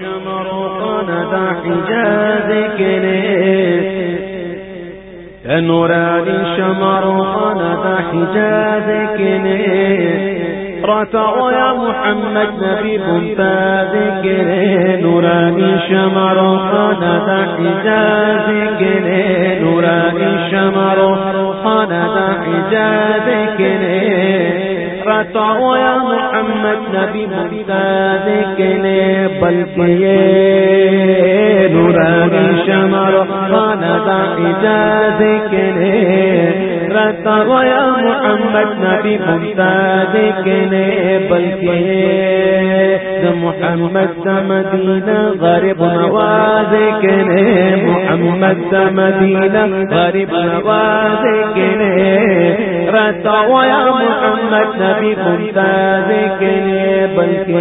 شمر قند حجازك نوراني شمر قند حجازك رتع يا محمد نبي ممتازك نوراني شمر قند حجازك نوراني شمر قند حجازك رتع يا محمد نبي ممتازك بلکہ نورانی شمر قند حجازك رتع يا محمد نبی نبي ممتازك بلکہ محمد مدینہ غریب نواز کے محمد مدینہ غریب نواز کے رتا یا محمد نبی ممتاز کے بلکہ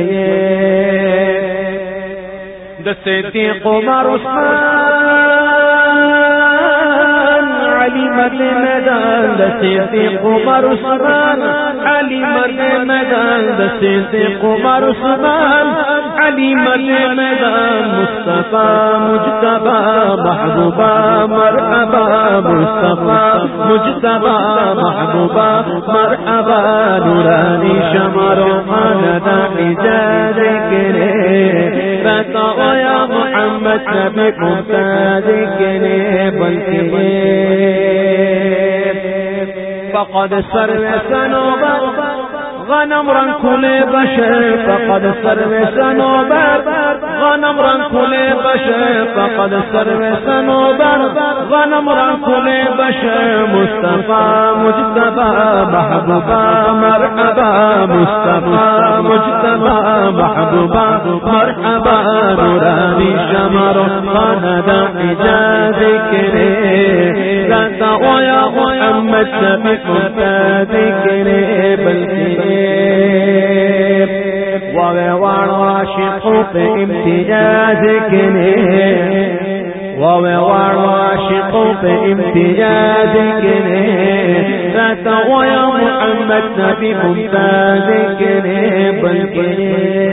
دستی قمر عثمان، علی مد میدان دستی قمر عثمان، علی مد میدان دستی قمر عثمان، علی مد میدان مصطفى مجتبى محبوبا مرحبا مصطفى مجتبى محبوبا مرحبا، نورانی، شمر خاند حجاز کرے رتا یا محمد نبی ممتاز کرے بلکہ فقد سر سنوبر غنم رنگ کھلے بشر، فقد سر سنوبر غنم رنگ کھلے بشر فقد سر سنوبر. غنم رنگ کھلے بشر مصطفیٰ مجتبہ محبوبہ مرحبا، مصطفیٰ مجتبہ محبوبہ مرحبا، نورانی شمر خاند اجاز کرے. لتا ویا محمد سبق ممتاز عاشقوں پہ امتیاز کنے ووان عاشقوں پہ امتیاز کنے رتا ویا محمد نبی ممتاز کنے بلکہ